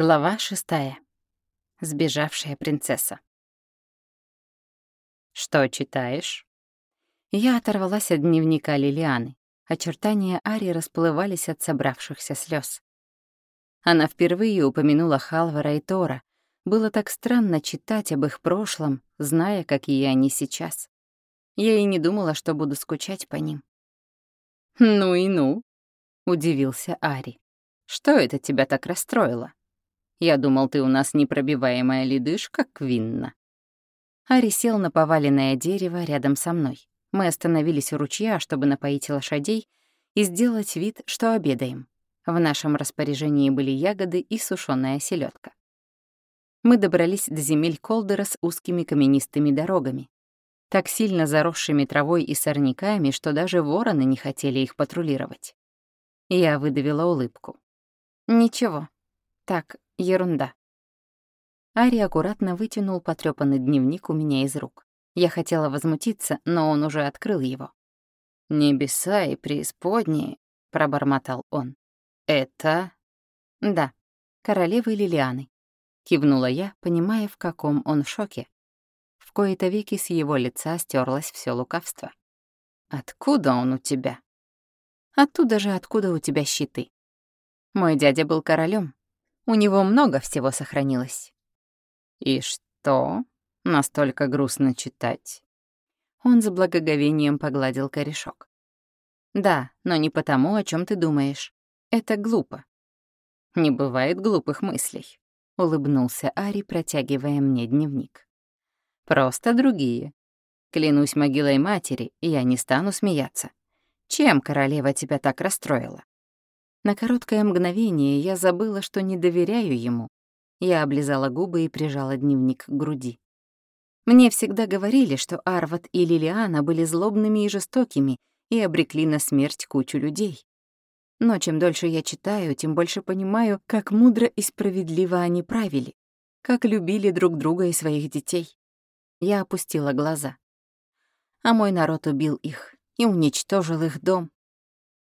Глава шестая. Сбежавшая принцесса. «Что читаешь?» Я оторвалась от дневника Лилианы. Очертания Ари расплывались от собравшихся слез. Она впервые упомянула Халвара и Тора. Было так странно читать об их прошлом, зная, какие они сейчас. Я и не думала, что буду скучать по ним. «Ну и ну», — удивился Ари. «Что это тебя так расстроило?» Я думал, ты у нас непробиваемая ледышка, Квинна». Ари сел на поваленное дерево рядом со мной. Мы остановились у ручья, чтобы напоить лошадей и сделать вид, что обедаем. В нашем распоряжении были ягоды и сушёная селедка. Мы добрались до земель Колдера с узкими каменистыми дорогами, так сильно заросшими травой и сорняками, что даже вороны не хотели их патрулировать. Я выдавила улыбку. «Ничего. Так, Ерунда. Ари аккуратно вытянул потрёпанный дневник у меня из рук. Я хотела возмутиться, но он уже открыл его. «Небеса и преисподние», — пробормотал он. «Это...» «Да, королевы Лилианы», — кивнула я, понимая, в каком он шоке. В кои-то веки с его лица стерлось все лукавство. «Откуда он у тебя?» «Оттуда же, откуда у тебя щиты. Мой дядя был королем, у него много всего сохранилось. И что? Настолько грустно читать. Он с благоговением погладил корешок. Да, но не потому, о чем ты думаешь. Это глупо. Не бывает глупых мыслей, улыбнулся Ари, протягивая мне дневник. Просто другие. Клянусь могилой матери, я не стану смеяться. Чем королева тебя так расстроила? На короткое мгновение я забыла, что не доверяю ему. Я облизала губы и прижала дневник к груди. Мне всегда говорили, что Арват и Лилиана были злобными и жестокими и обрекли на смерть кучу людей. Но чем дольше я читаю, тем больше понимаю, как мудро и справедливо они правили, как любили друг друга и своих детей. Я опустила глаза. А мой народ убил их и уничтожил их дом,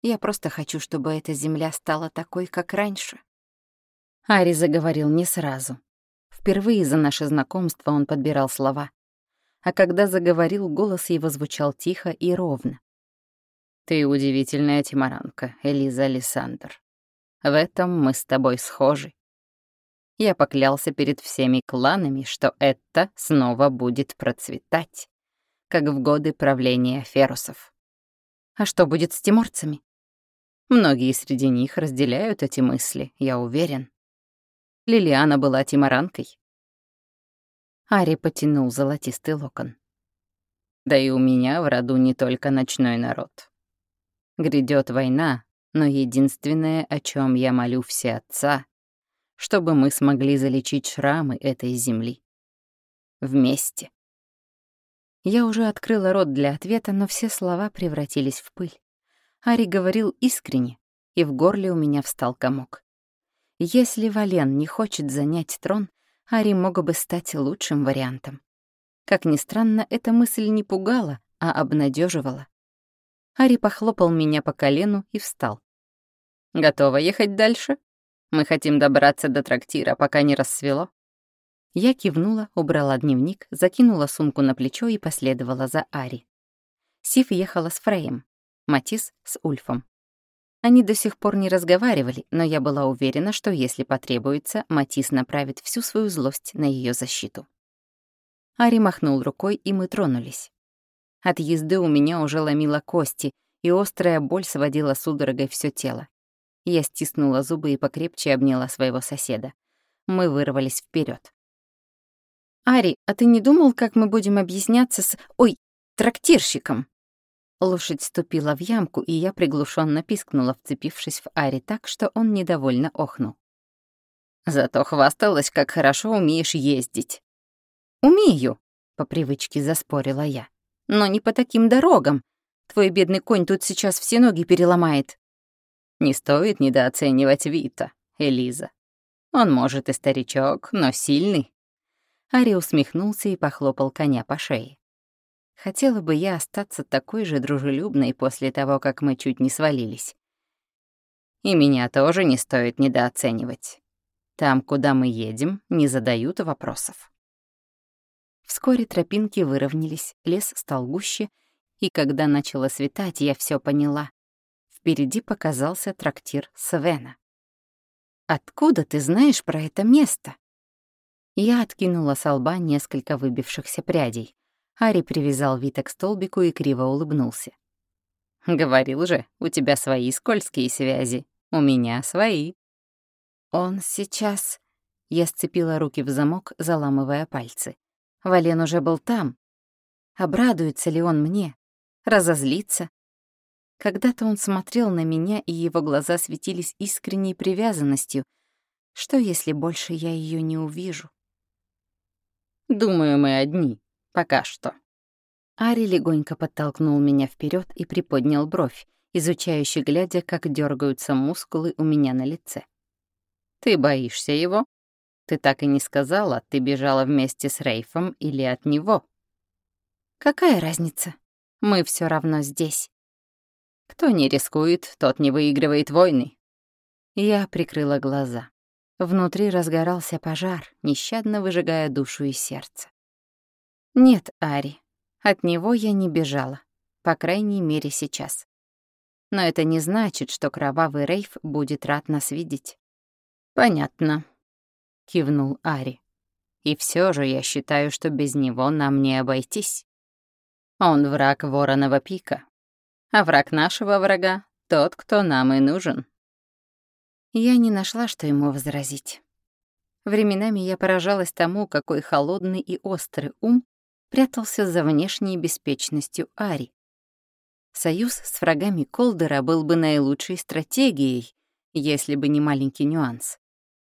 я просто хочу, чтобы эта земля стала такой, как раньше. Ари заговорил не сразу. Впервые за наше знакомство он подбирал слова. А когда заговорил, голос его звучал тихо и ровно. «Ты удивительная тимаранка, Элиза Александр. В этом мы с тобой схожи. Я поклялся перед всеми кланами, что это снова будет процветать, как в годы правления ферусов. А что будет с тиморцами? Многие среди них разделяют эти мысли, я уверен. Лилиана была тимаранкой. Ари потянул золотистый локон. Да и у меня в роду не только ночной народ. Грядет война, но единственное, о чем я молю все отца, чтобы мы смогли залечить шрамы этой земли. Вместе. Я уже открыла рот для ответа, но все слова превратились в пыль. Ари говорил искренне, и в горле у меня встал комок. Если Вален не хочет занять трон, Ари мог бы стать лучшим вариантом. Как ни странно, эта мысль не пугала, а обнадеживала. Ари похлопал меня по колену и встал. «Готова ехать дальше? Мы хотим добраться до трактира, пока не рассвело». Я кивнула, убрала дневник, закинула сумку на плечо и последовала за Ари. Сив ехала с Фреем. Матис с Ульфом. Они до сих пор не разговаривали, но я была уверена, что если потребуется, Матис направит всю свою злость на ее защиту. Ари махнул рукой, и мы тронулись. От езды у меня уже ломило кости, и острая боль сводила судорогой все тело. Я стиснула зубы и покрепче обняла своего соседа. Мы вырвались вперед. «Ари, а ты не думал, как мы будем объясняться с... Ой, трактирщиком?» Лошадь ступила в ямку, и я приглушенно пискнула, вцепившись в Ари так, что он недовольно охнул. «Зато хвасталась, как хорошо умеешь ездить». «Умею», — по привычке заспорила я. «Но не по таким дорогам. Твой бедный конь тут сейчас все ноги переломает». «Не стоит недооценивать Вита, Элиза. Он, может, и старичок, но сильный». Ари усмехнулся и похлопал коня по шее. Хотела бы я остаться такой же дружелюбной после того, как мы чуть не свалились. И меня тоже не стоит недооценивать. Там, куда мы едем, не задают вопросов. Вскоре тропинки выровнялись, лес стал гуще, и когда начало светать, я все поняла. Впереди показался трактир Свена. «Откуда ты знаешь про это место?» Я откинула с лба несколько выбившихся прядей. Ари привязал Вита к столбику и криво улыбнулся. «Говорил же, у тебя свои скользкие связи, у меня свои». «Он сейчас...» Я сцепила руки в замок, заламывая пальцы. Вален уже был там. Обрадуется ли он мне? Разозлится? Когда-то он смотрел на меня, и его глаза светились искренней привязанностью. Что, если больше я ее не увижу? «Думаю, мы одни. Пока что». Ари легонько подтолкнул меня вперед и приподнял бровь, изучающе глядя, как дергаются мускулы у меня на лице. «Ты боишься его? Ты так и не сказала, ты бежала вместе с Рейфом или от него?» «Какая разница? Мы все равно здесь». «Кто не рискует, тот не выигрывает войны». Я прикрыла глаза. Внутри разгорался пожар, нещадно выжигая душу и сердце. Нет, Ари, от него я не бежала, по крайней мере сейчас. Но это не значит, что кровавый Рейф будет рад нас видеть. «Понятно», — кивнул Ари. «И все же я считаю, что без него нам не обойтись. Он враг вороного пика, а враг нашего врага — тот, кто нам и нужен». Я не нашла, что ему возразить. Временами я поражалась тому, какой холодный и острый ум прятался за внешней беспечностью Ари. Союз с врагами Колдера был бы наилучшей стратегией, если бы не маленький нюанс.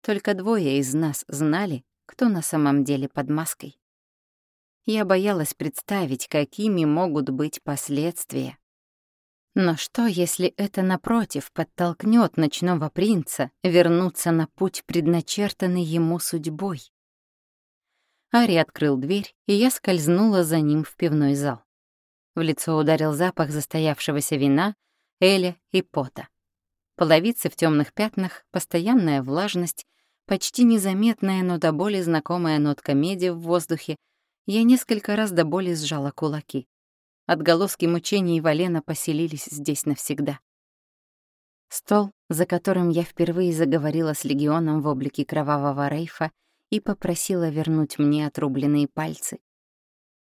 Только двое из нас знали, кто на самом деле под маской. Я боялась представить, какими могут быть последствия. Но что, если это, напротив, подтолкнет ночного принца вернуться на путь, предначертанный ему судьбой? Ари открыл дверь, и я скользнула за ним в пивной зал. В лицо ударил запах застоявшегося вина, эля и пота. Половицы в темных пятнах, постоянная влажность, почти незаметная, но до боли знакомая нотка меди в воздухе. Я несколько раз до боли сжала кулаки. Отголоски мучений Валена поселились здесь навсегда. Стол, за которым я впервые заговорила с легионом в облике кровавого рейфа и попросила вернуть мне отрубленные пальцы.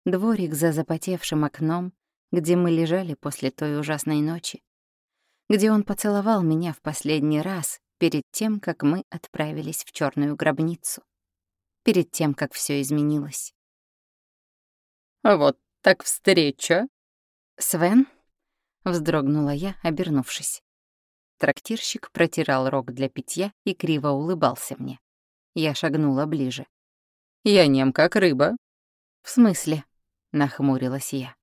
Дворик за запотевшим окном, где мы лежали после той ужасной ночи, где он поцеловал меня в последний раз перед тем, как мы отправились в черную гробницу, перед тем, как все изменилось. «Вот так встреча!» «Свен?» — вздрогнула я, обернувшись. Трактирщик протирал рог для питья и криво улыбался мне. Я шагнула ближе. «Я нем как рыба». «В смысле?» — нахмурилась я.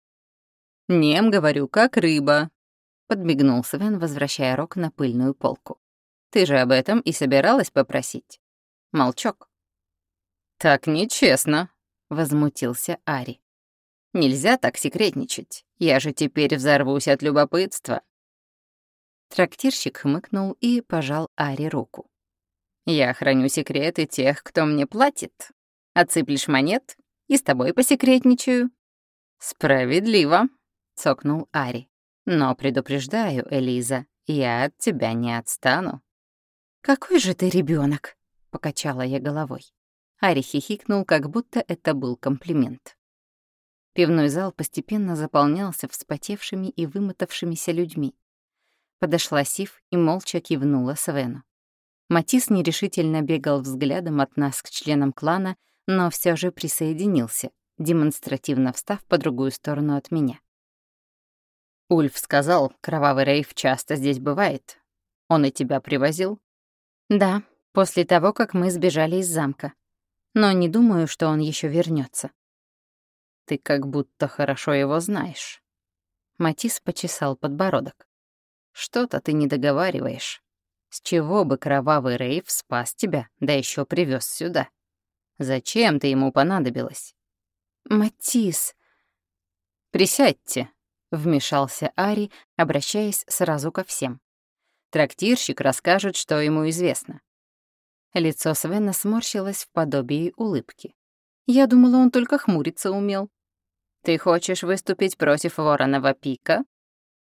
«Нем, говорю, как рыба», — подмигнул Свен, возвращая рог на пыльную полку. «Ты же об этом и собиралась попросить?» Молчок. «Так нечестно», — возмутился Ари. Нельзя так секретничать. Я же теперь взорвусь от любопытства». Трактирщик хмыкнул и пожал Ари руку. «Я храню секреты тех, кто мне платит. Отсыплешь монет, и с тобой посекретничаю». «Справедливо», — цокнул Ари. «Но предупреждаю, Элиза, я от тебя не отстану». «Какой же ты ребенок, покачала я головой. Ари хихикнул, как будто это был комплимент. Пивной зал постепенно заполнялся вспотевшими и вымотавшимися людьми. Подошла Сив и молча кивнула Свену. Матис нерешительно бегал взглядом от нас к членам клана, но все же присоединился, демонстративно встав по другую сторону от меня. «Ульф сказал, кровавый рейв часто здесь бывает. Он и тебя привозил?» «Да, после того, как мы сбежали из замка. Но не думаю, что он еще вернется. Ты как будто хорошо его знаешь. Матис почесал подбородок. Что-то ты не договариваешь. С чего бы кровавый Рейв спас тебя, да еще привез сюда? Зачем ты ему понадобилась? Матис. Присядьте, вмешался Ари, обращаясь сразу ко всем. Трактирщик расскажет, что ему известно. Лицо Свена сморщилось в подобии улыбки. Я думала, он только хмуриться умел. «Ты хочешь выступить против вороного пика?»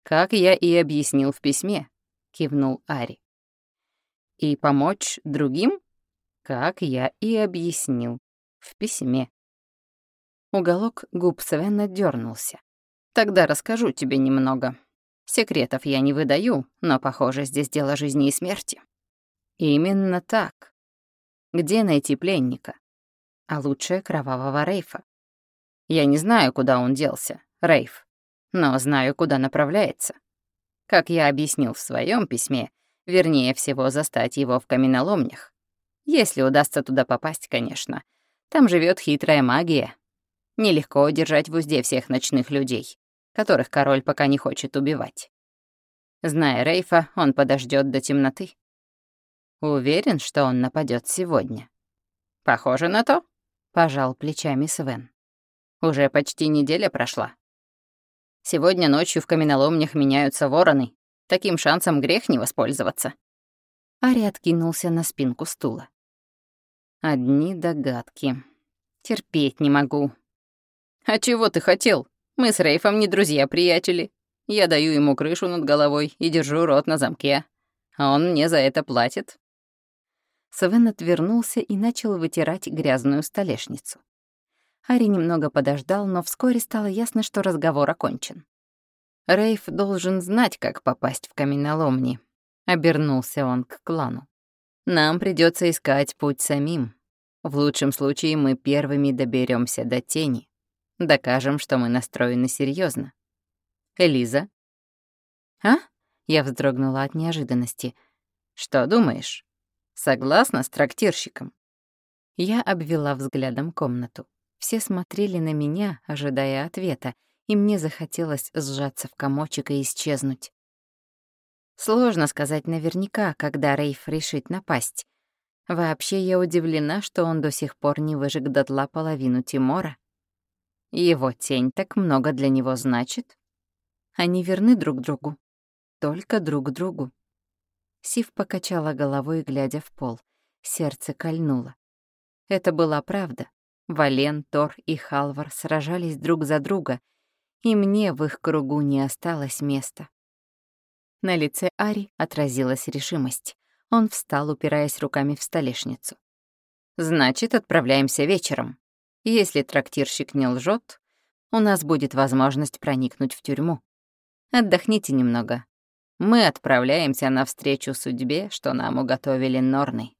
«Как я и объяснил в письме», — кивнул Ари. «И помочь другим?» «Как я и объяснил в письме». Уголок губ Свена дернулся. «Тогда расскажу тебе немного. Секретов я не выдаю, но, похоже, здесь дело жизни и смерти». «Именно так. Где найти пленника? А лучше кровавого Рейфа. Я не знаю, куда он делся, Рейф, но знаю, куда направляется. Как я объяснил в своем письме, вернее всего застать его в каменоломнях. Если удастся туда попасть, конечно. Там живет хитрая магия. Нелегко удержать в узде всех ночных людей, которых король пока не хочет убивать. Зная Рейфа, он подождет до темноты. Уверен, что он нападет сегодня. Похоже на то, пожал плечами Свен. Уже почти неделя прошла. Сегодня ночью в каменоломнях меняются вороны. Таким шансом грех не воспользоваться. Ари откинулся на спинку стула. Одни догадки. Терпеть не могу. А чего ты хотел? Мы с Рейфом не друзья-приятели. Я даю ему крышу над головой и держу рот на замке. А он мне за это платит. Свен отвернулся и начал вытирать грязную столешницу. Ари немного подождал, но вскоре стало ясно, что разговор окончен. Рейф должен знать, как попасть в каменоломни. Обернулся он к клану. Нам придется искать путь самим. В лучшем случае мы первыми доберемся до тени. Докажем, что мы настроены серьезно. Элиза? А? Я вздрогнула от неожиданности. Что думаешь? Согласна с трактирщиком? Я обвела взглядом комнату. Все смотрели на меня, ожидая ответа, и мне захотелось сжаться в комочек и исчезнуть. Сложно сказать наверняка, когда Рейф решит напасть. Вообще, я удивлена, что он до сих пор не выжег дотла половину Тимора. Его тень так много для него значит. Они верны друг другу. Только друг другу. Сив покачала головой, глядя в пол. Сердце кольнуло. Это была правда. Вален, Тор и Халвар сражались друг за друга, и мне в их кругу не осталось места. На лице Ари отразилась решимость. Он встал, упираясь руками в столешницу. «Значит, отправляемся вечером. Если трактирщик не лжет, у нас будет возможность проникнуть в тюрьму. Отдохните немного. Мы отправляемся навстречу судьбе, что нам уготовили Норны».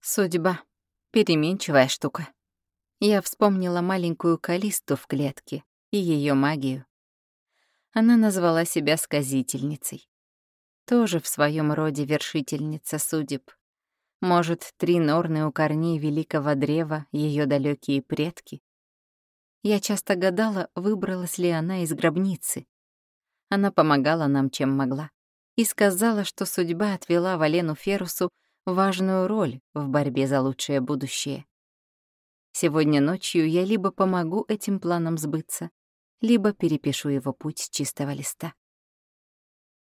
Судьба. Переменчивая штука. Я вспомнила маленькую Калисту в клетке и ее магию. Она назвала себя сказительницей. Тоже в своем роде вершительница судеб. Может, три норны у корней великого древа, ее далекие предки? Я часто гадала, выбралась ли она из гробницы. Она помогала нам, чем могла, и сказала, что судьба отвела Валену Ферусу важную роль в борьбе за лучшее будущее. Сегодня ночью я либо помогу этим планам сбыться, либо перепишу его путь с чистого листа.